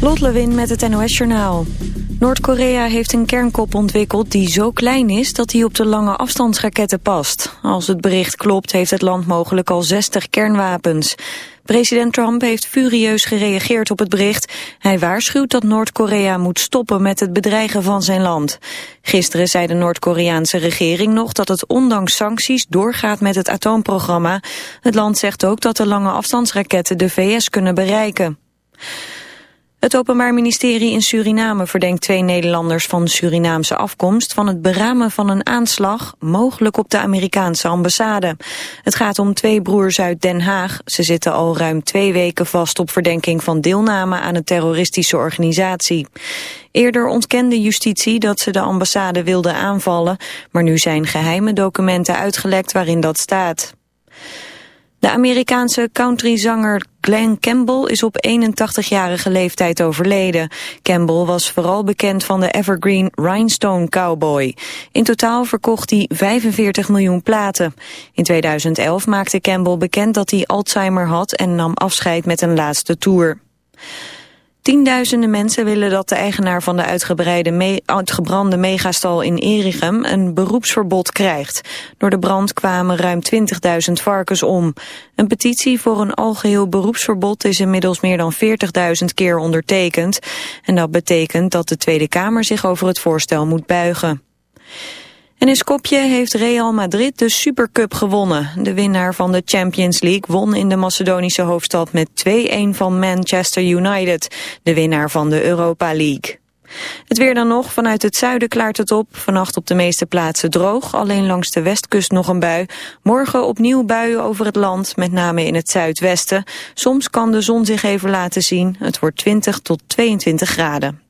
Lot Lewin met het NOS Journaal. Noord-Korea heeft een kernkop ontwikkeld die zo klein is dat hij op de lange afstandsraketten past. Als het bericht klopt heeft het land mogelijk al 60 kernwapens. President Trump heeft furieus gereageerd op het bericht. Hij waarschuwt dat Noord-Korea moet stoppen met het bedreigen van zijn land. Gisteren zei de Noord-Koreaanse regering nog dat het ondanks sancties doorgaat met het atoomprogramma. Het land zegt ook dat de lange afstandsraketten de VS kunnen bereiken. Het Openbaar Ministerie in Suriname verdenkt twee Nederlanders van Surinaamse afkomst van het beramen van een aanslag, mogelijk op de Amerikaanse ambassade. Het gaat om twee broers uit Den Haag. Ze zitten al ruim twee weken vast op verdenking van deelname aan een terroristische organisatie. Eerder ontkende justitie dat ze de ambassade wilden aanvallen, maar nu zijn geheime documenten uitgelekt waarin dat staat. De Amerikaanse countryzanger Glenn Campbell is op 81-jarige leeftijd overleden. Campbell was vooral bekend van de evergreen Rhinestone Cowboy. In totaal verkocht hij 45 miljoen platen. In 2011 maakte Campbell bekend dat hij Alzheimer had en nam afscheid met een laatste tour. Tienduizenden mensen willen dat de eigenaar van de uitgebreide me uitgebrande megastal in Erichem een beroepsverbod krijgt. Door de brand kwamen ruim 20.000 varkens om. Een petitie voor een algeheel beroepsverbod is inmiddels meer dan 40.000 keer ondertekend. En dat betekent dat de Tweede Kamer zich over het voorstel moet buigen. En in Skopje heeft Real Madrid de Supercup gewonnen. De winnaar van de Champions League won in de Macedonische hoofdstad met 2-1 van Manchester United, de winnaar van de Europa League. Het weer dan nog. Vanuit het zuiden klaart het op. Vannacht op de meeste plaatsen droog. Alleen langs de westkust nog een bui. Morgen opnieuw buien over het land, met name in het zuidwesten. Soms kan de zon zich even laten zien. Het wordt 20 tot 22 graden.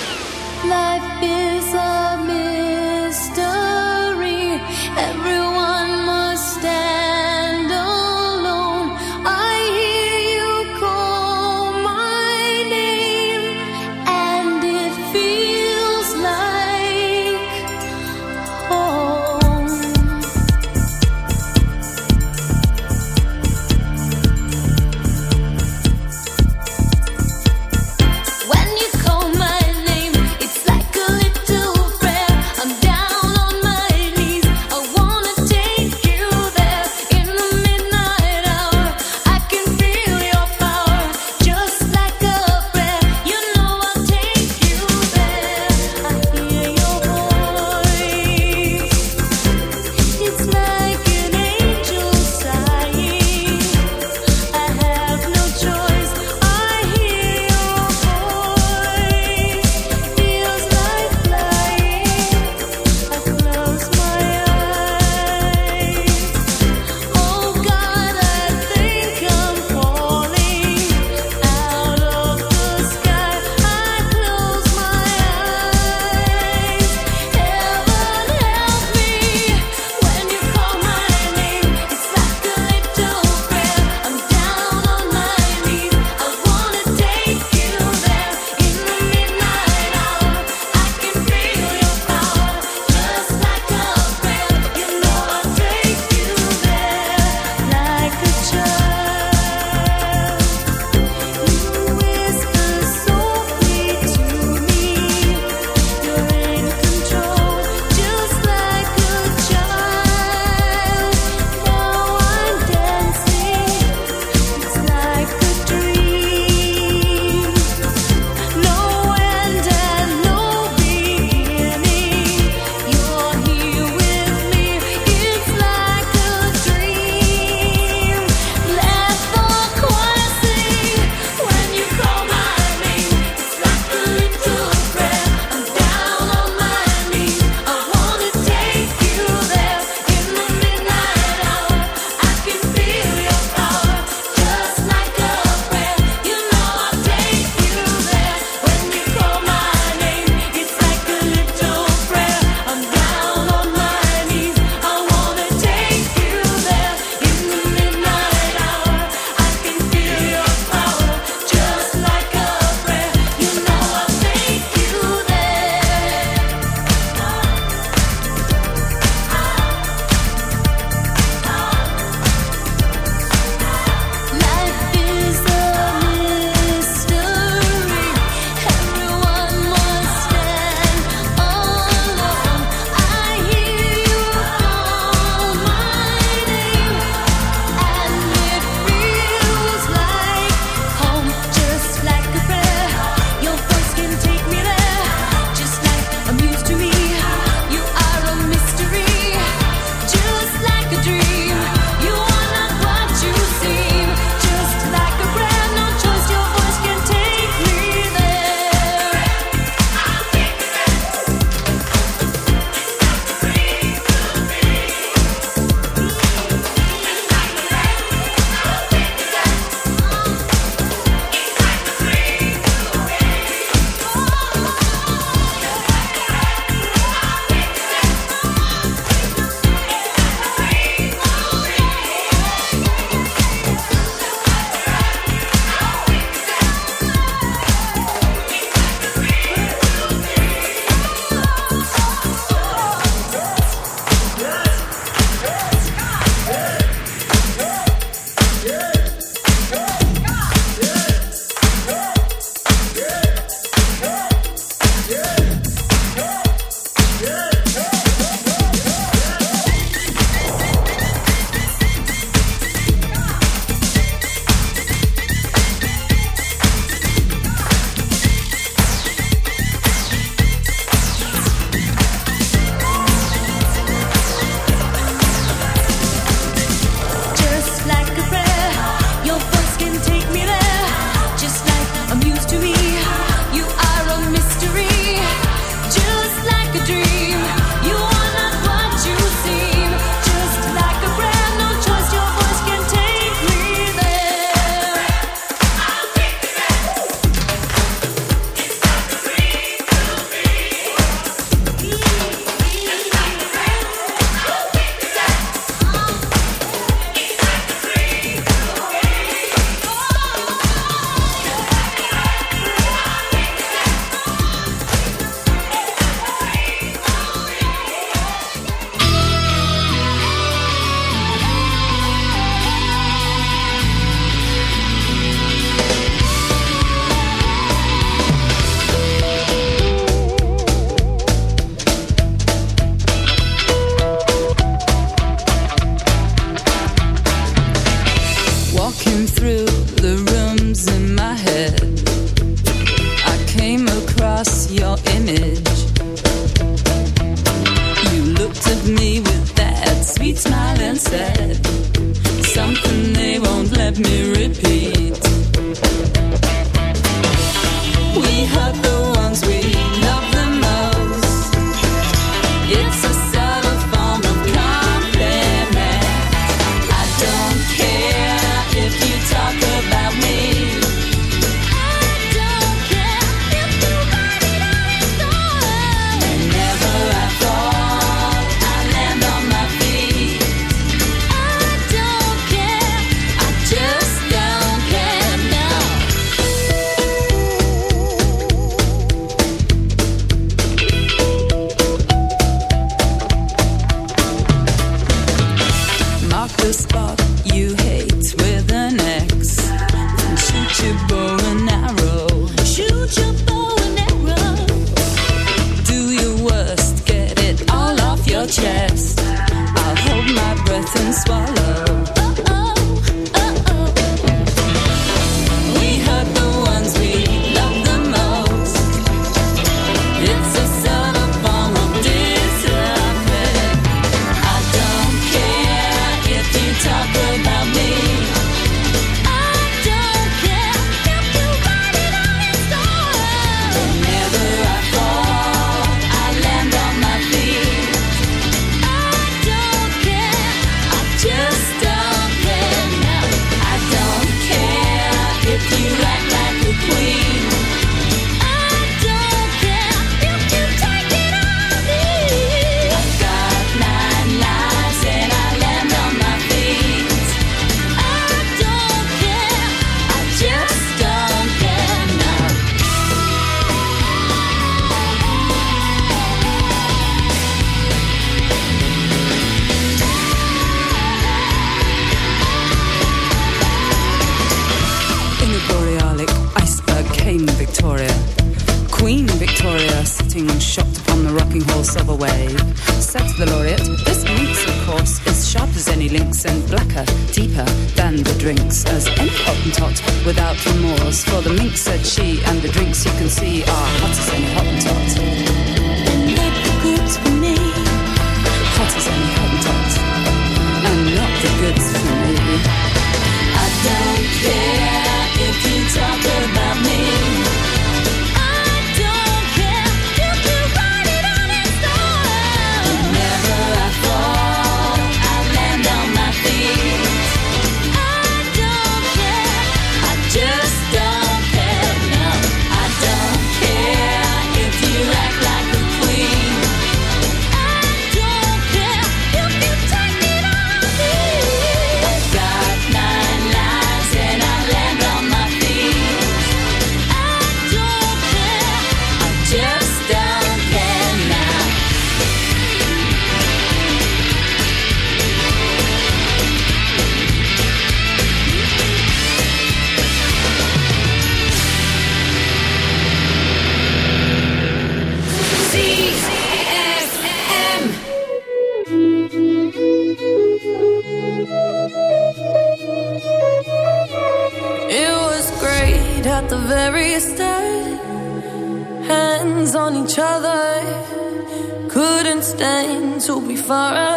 far away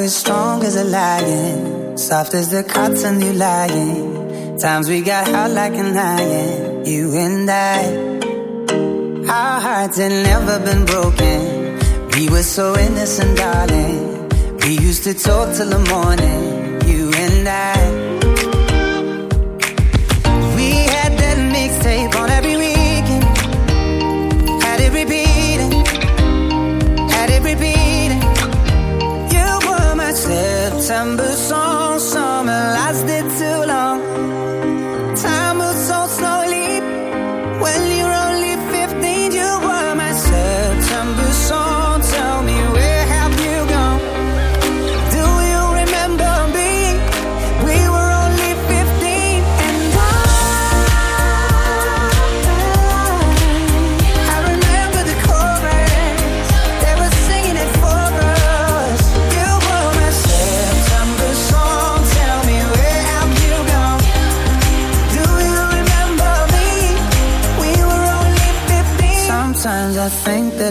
As strong as a lion, soft as the cotton you lying. Times we got hot like a lion, you and I. Our hearts had never been broken. We were so innocent, darling. We used to talk till the morning, you and I.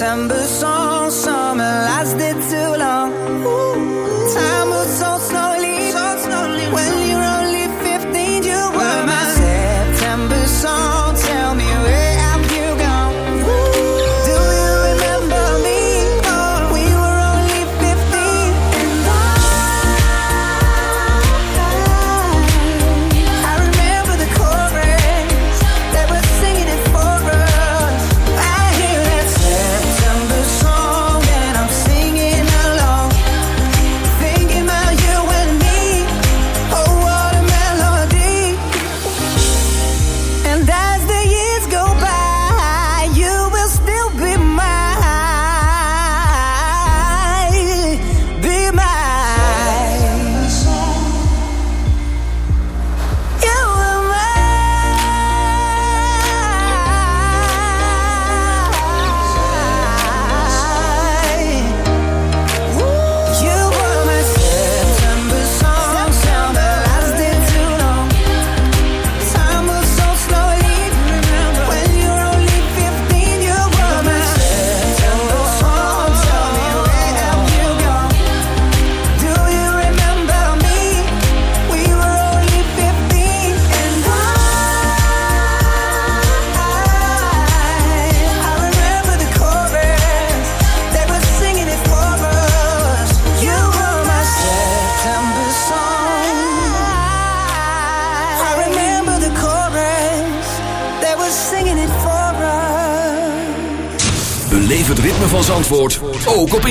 December song.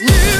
new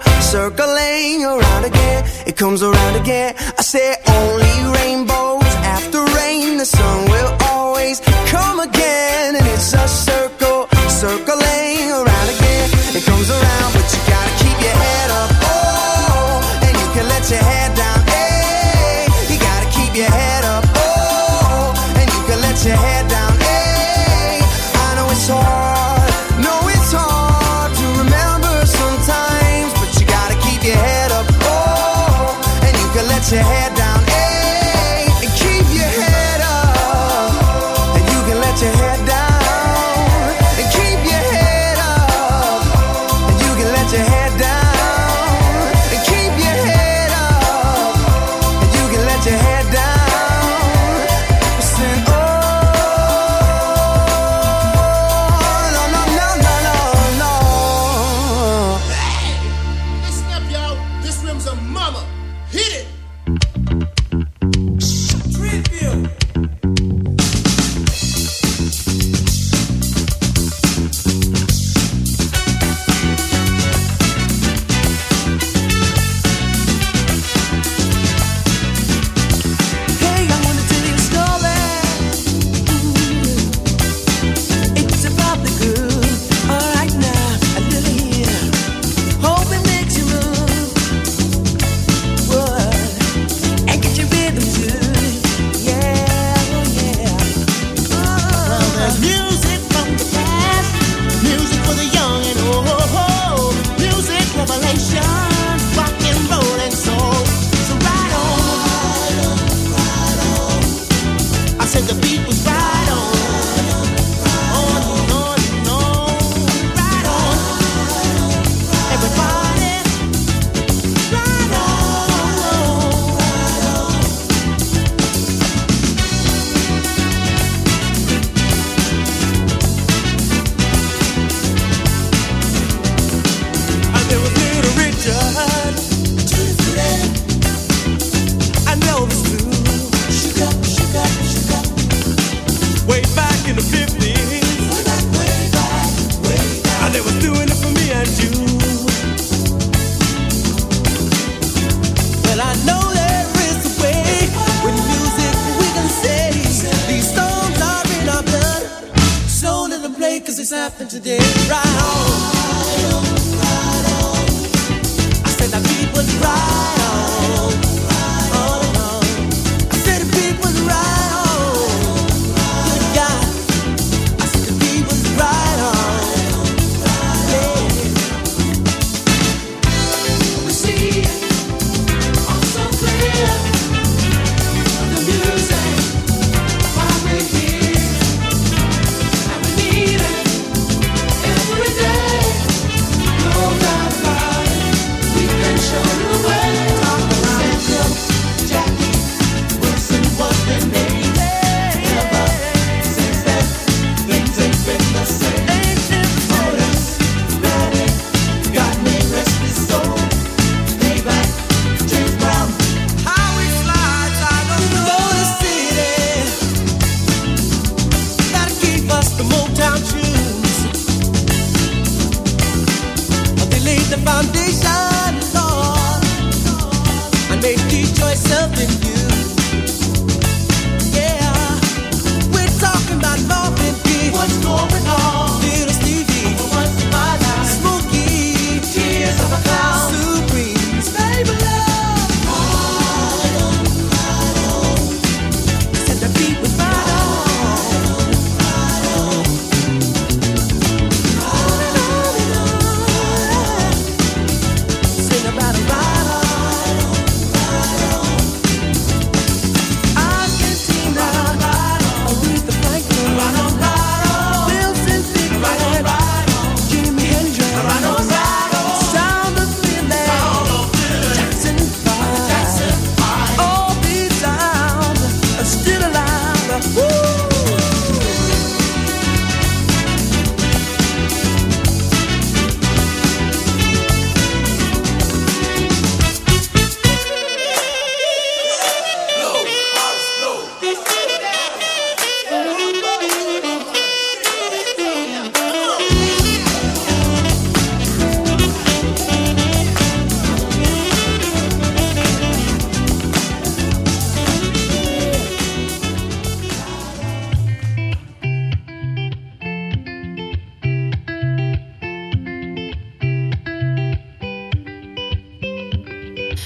circling around again. It comes around again. I said.